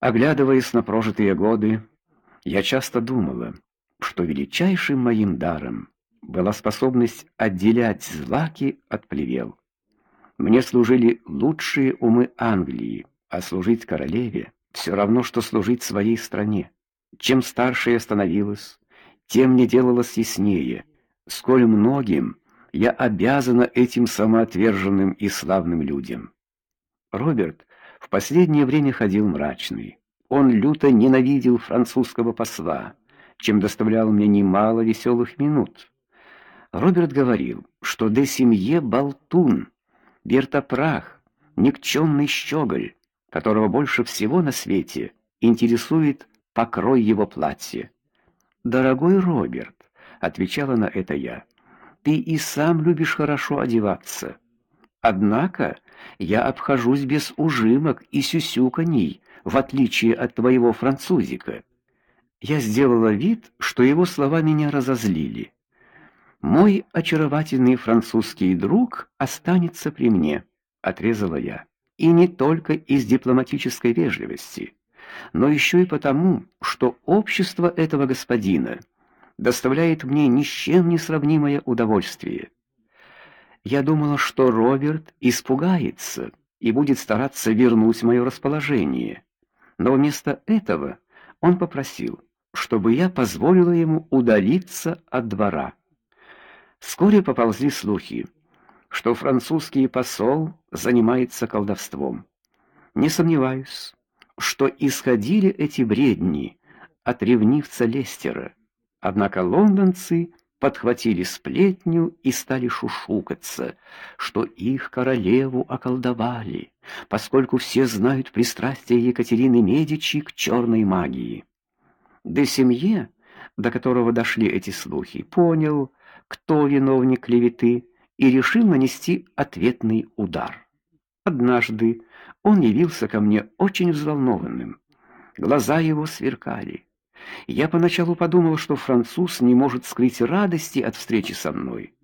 Оглядываясь на прожитые годы, я часто думала, что величайшим моим даром была способность отделять злаки от плевел. Мне служили лучшие умы Англии, а служить королеве все равно что служить своей стране. Чем старше я становилась, тем мне делалось яснее, сколь многим я обязана этим самоотверженным и славным людям. Роберт в последнее время ходил мрачный. Он люто ненавидел французского посла, чем доставлял мне немало веселых минут. Роберт говорил, что де семье болтун, вертопрах, никчемный щеголь, которого больше всего на свете интересует покрой его платья. "Дорогой Роберт", отвечала на это я. "Ты и сам любишь хорошо одеваться. Однако я обхожусь без ужимок и сюсюканий, в отличие от твоего французика". Я сделала вид, что его слова меня разозлили. Мой очаровательный французский друг останется при мне, отрезала я. И не только из дипломатической вежливости, но еще и потому, что общество этого господина доставляет мне ни с чем не сравнимое удовольствие. Я думала, что Роберт испугается и будет стараться вернуть мое расположение. Но вместо этого он попросил, чтобы я позволила ему удалиться от двора. Вскоре поползли слухи, что французский посол занимается колдовством. Не сомневаюсь, что исходили эти бредни от ревнивца Лестера. Однако лондонцы подхватили сплетню и стали шушукаться, что их королеву околдовали, поскольку все знают пристрастие Екатерины Медичи к черной магии. Де Семье, до которого дошли эти слухи, понял, кто виновник клеветы, и решил нанести ответный удар. Однажды он явился ко мне очень взволнованным. Глаза его сверкали. Я поначалу подумал, что француз не может скрыть радости от встречи со мной.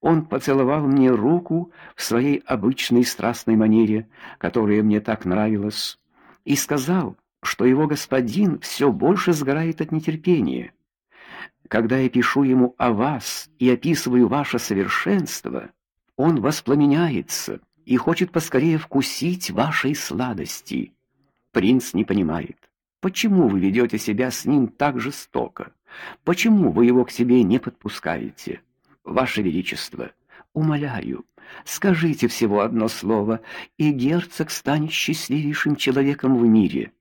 Он поцеловал мне руку в своей обычной страстной манере, которая мне так нравилась, и сказал, что его господин все больше сгорает от нетерпения. Когда я пишу ему о вас и описываю ваше совершенство, он воспламеняется и хочет поскорее вкусить вашей сладости. Принц не понимает, почему вы ведете себя с ним так жестоко? Почему вы его к себе не подпускаете? Ваше величество, умоляю, скажите всего одно слово, и герцог станет счастливейшим человеком в мире.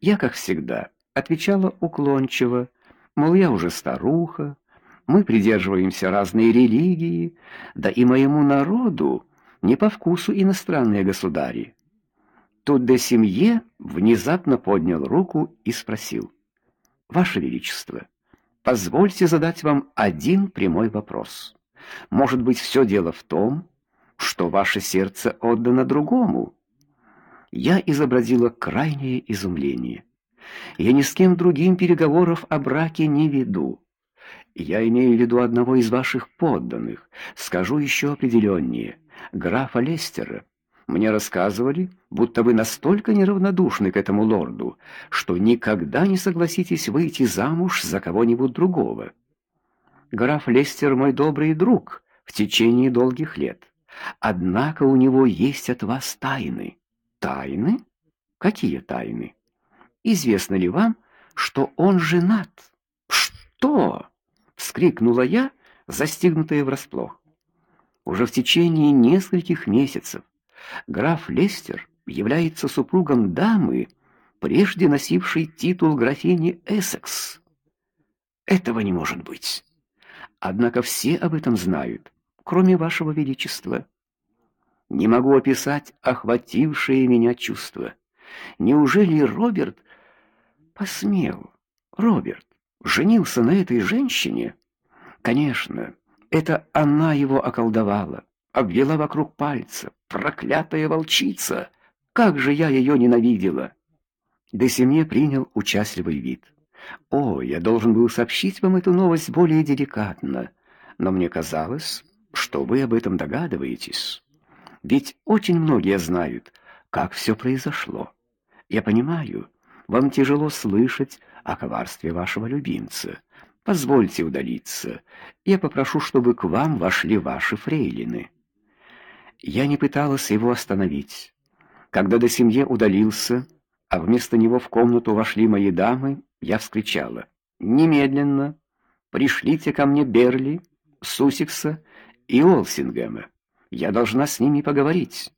Я, как всегда, отвечала уклончиво, Мол, я уже старуха, мы придерживаемся разной религии, да и моему народу не по вкусу иностранные государи. Тут де семье внезапно поднял руку и спросил: "Ваше величество, позвольте задать вам один прямой вопрос. Может быть, все дело в том, что ваше сердце отдано другому?" Я изобразила крайнее изумление. Я ни с кем другим переговоров о браке не веду. Я имею в виду одного из ваших подданных. Скажу еще определеннее. Графа Лестера. Мне рассказывали, будто вы настолько неравнодушны к этому лорду, что никогда не согласитесь выйти замуж за кого-нибудь другого. Граф Лестер мой добрый друг в течение долгих лет. Однако у него есть от вас тайны. Тайны? Какие тайны? Известно ли вам, что он женат? Что? вскрикнула я, застигнутая врасплох. Уже в течение нескольких месяцев граф Лестер является супругом дамы, прежде носившей титул графини Эссекс. Этого не может быть. Однако все об этом знают, кроме вашего величества. Не могу описать охватившее меня чувство. Неужели Роберт посмел? Роберт женился на этой женщине? Конечно, это она его околдовала, обвела вокруг пальца. Проклятая волчица! Как же я ее ненавидела! Десемье принял участливый вид. О, я должен был сообщить вам эту новость более деликатно, но мне казалось, что вы об этом догадываетесь. Ведь очень многие знают, как все произошло. Я понимаю, вам тяжело слышать о коварстве вашего любимца. Позвольте удалиться. Я попрошу, чтобы к вам вошли ваши фрейлины. Я не пыталась его остановить. Когда до семьи удалился, а вместо него в комнату вошли мои дамы, я вскричала: "Немедленно пришлите ко мне Берли, Сусикса и Олсингема. Я должна с ними поговорить".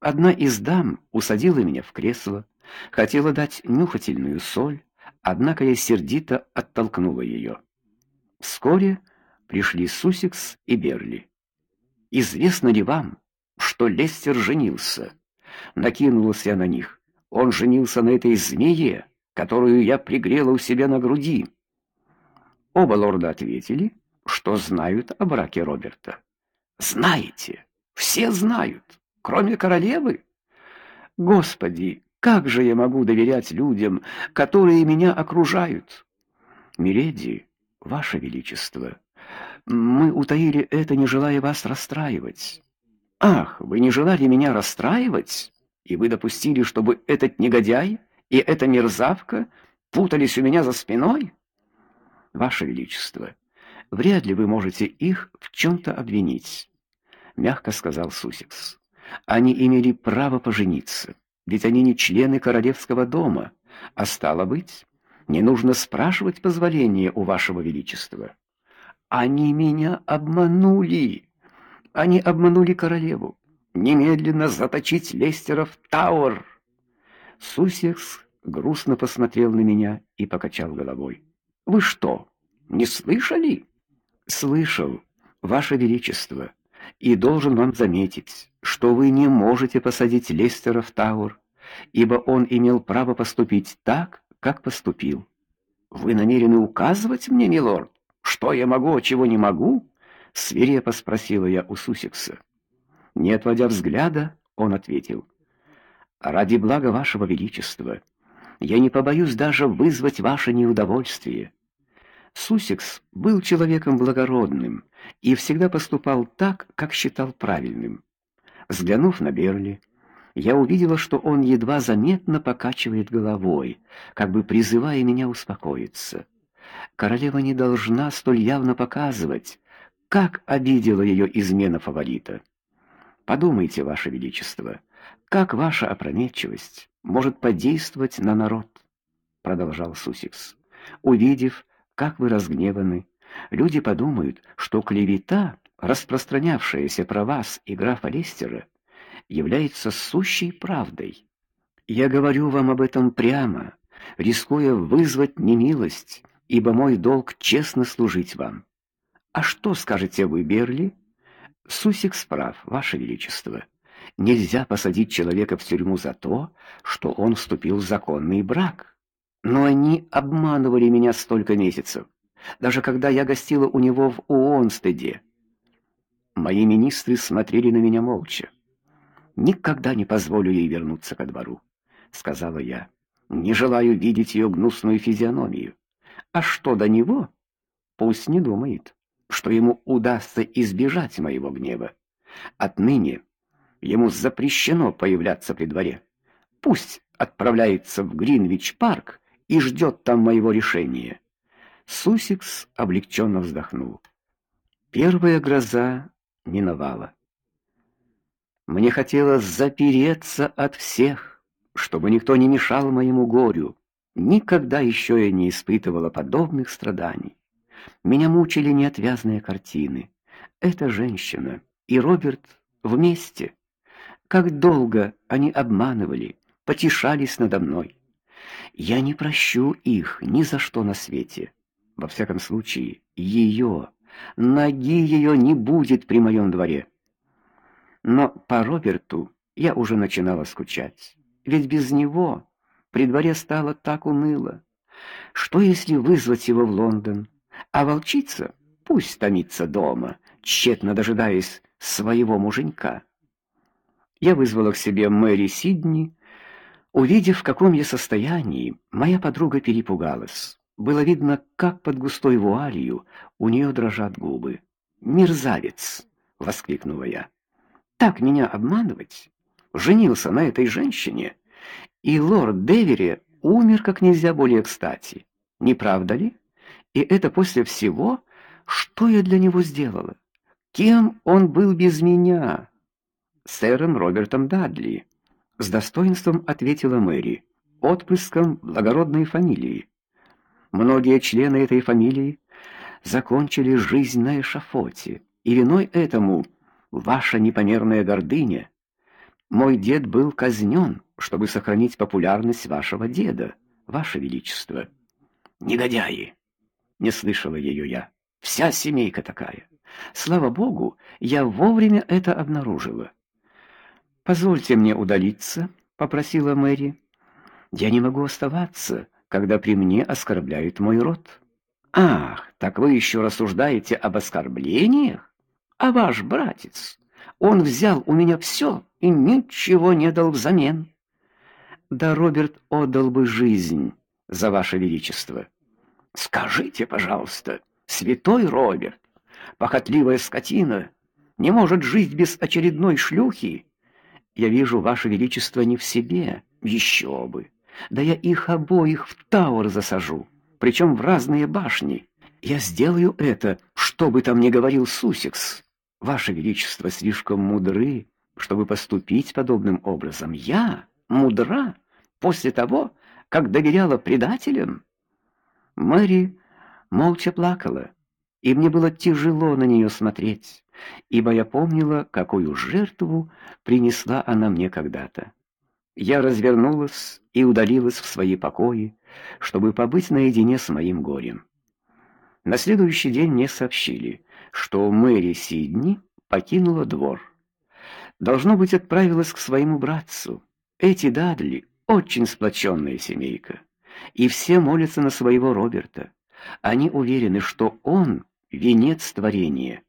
Одна из дам усадила меня в кресло, хотела дать нюхательную соль, однако я сердито оттолкнула ее. Вскоре пришли Сусикс и Берли. Известно ли вам, что Лестер женился? Накинулась я на них. Он женился на этой змее, которую я пригрела у себя на груди. Оба лорда ответили, что знают о браке Роберта. Знаете, все знают, кроме королевы. Господи, как же я могу доверять людям, которые меня окружают? Миледи, ваше величество, мы утаили это, не желая вас расстраивать. Ах, вы не желали меня расстраивать, и вы допустили, чтобы этот негодяй и эта мерзавка путались у меня за спиной? Ваше величество, вряд ли вы можете их в чем то обвинить, мягко сказал Сусикс. Они имели право пожениться ведь они не члены королевского дома, а стало быть, не нужно спрашивать позволения у вашего величества. Они меня обманули. Они обманули королеву. Немедленно заточить Лестера в Тауэр. Сусекс грустно посмотрел на меня и покачал головой. Вы что, не слышали? Слышал, ваше величество и должен вам заметить, что вы не можете посадить Лестера в Тауэр, ибо он имел право поступить так, как поступил. Вы намерены указывать мне, милорд, что я могу, а чего не могу? свирепо спросила я у Сусикса. Не отводя взгляда, он ответил: "Ради блага вашего величества, я не побоюсь даже вызвать ваше неудовольствие. Сусикс был человеком благородным и всегда поступал так, как считал правильным. Взглянув на Берли, я увидела, что он едва заметно покачивает головой, как бы призывая меня успокоиться. Королева не должна столь явно показывать, как обидела ее измена фаворита. Подумайте, ваше величество, как ваша опрометчивость может подействовать на народ, продолжал Сусикс. Увидев, как вы разгневаны. Люди подумают, что клевета, распространявшаяся про вас и графа Лестера, является сущей правдой. Я говорю вам об этом прямо, рискуя вызвать немилость, ибо мой долг честно служить вам. А что скажете вы, Берли? Сусик прав, ваше величество. Нельзя посадить человека в тюрьму за то, что он вступил в законный брак. Но они обманывали меня столько месяцев, даже когда я гостила у него в Уонстеде. Мои министры смотрели на меня молча. Никогда не позволю ей вернуться ко двору, сказала я. Не желаю видеть ее гнусную физиономию. А что до него? Пусть не думает, что ему удастся избежать моего гнева. Отныне ему запрещено появляться при дворе. Пусть отправляется в Гринвич-парк и ждет там моего решения. Сусикс облегченно вздохнул. Первая гроза миновала. Мне хотелось запереться от всех, чтобы никто не мешал моему горю. Никогда еще я не испытывала подобных страданий. Меня мучили неотвязные картины. Эта женщина и Роберт вместе. Как долго они обманывали, потешались надо мной. Я не прощу их ни за что на свете. Во всяком случае, ее, ноги ее не будет при моем дворе. Но по Роберту я уже начинала скучать. Ведь без него при дворе стало так уныло. Что если вызвать его в Лондон, а волчица пусть томится дома, тщетно дожидаясь своего муженька? Я вызвала к себе Мэри Сидни, Увидев, в каком я состоянии, моя подруга перепугалась. Было видно, как под густой вуалью у нее дрожат губы. "Мерзавец!" воскликнула я. "Так меня обманывать? Женился на этой женщине И лорд Девери умер как нельзя более кстати. Не правда ли? И это после всего, что я для него сделала. Кем он был без меня? Сэром Робертом Дадли, с достоинством ответила Мэри, отпрыском благородной фамилии. Многие члены этой фамилии закончили жизнь на эшафоте, и виной этому ваша непомерная гордыня. Мой дед был казнен, чтобы сохранить популярность вашего деда, ваше величество. Негодяи. Не слышала ее я. Вся семейка такая. Слава богу, я вовремя это обнаружила. Позвольте мне удалиться, попросила Мэри. Я не могу оставаться, когда при мне оскорбляют мой род. Ах, так вы еще рассуждаете об оскорблениях? А ваш братец, он взял у меня все и ничего не дал взамен. Да Роберт отдал бы жизнь за ваше величество. Скажите, пожалуйста, святой Роберт, похотливая скотина, не может жить без очередной шлюхи? Я вижу, ваше величество не в себе. Еще бы. Да я их обоих в Тауэр засажу, причем в разные башни. Я сделаю это, что бы там ни говорил Сусекс. Ваше величество слишком мудры, чтобы поступить подобным образом. Я мудра после того, как доверяла предателям. Мэри молча плакала, и мне было тяжело на нее смотреть ибо я помнила, какую жертву принесла она мне когда-то. Я развернулась и удалилась в свои покои, чтобы побыть наедине с моим горем. На следующий день мне сообщили, что Мэри Сидни покинула двор. Должно быть, отправилась к своему братцу. Эти Дадли очень сплоченная семейка, и все молятся на своего Роберта. Они уверены, что он венец творения.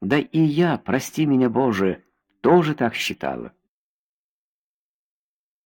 Да и я, прости меня, Боже, тоже так считала.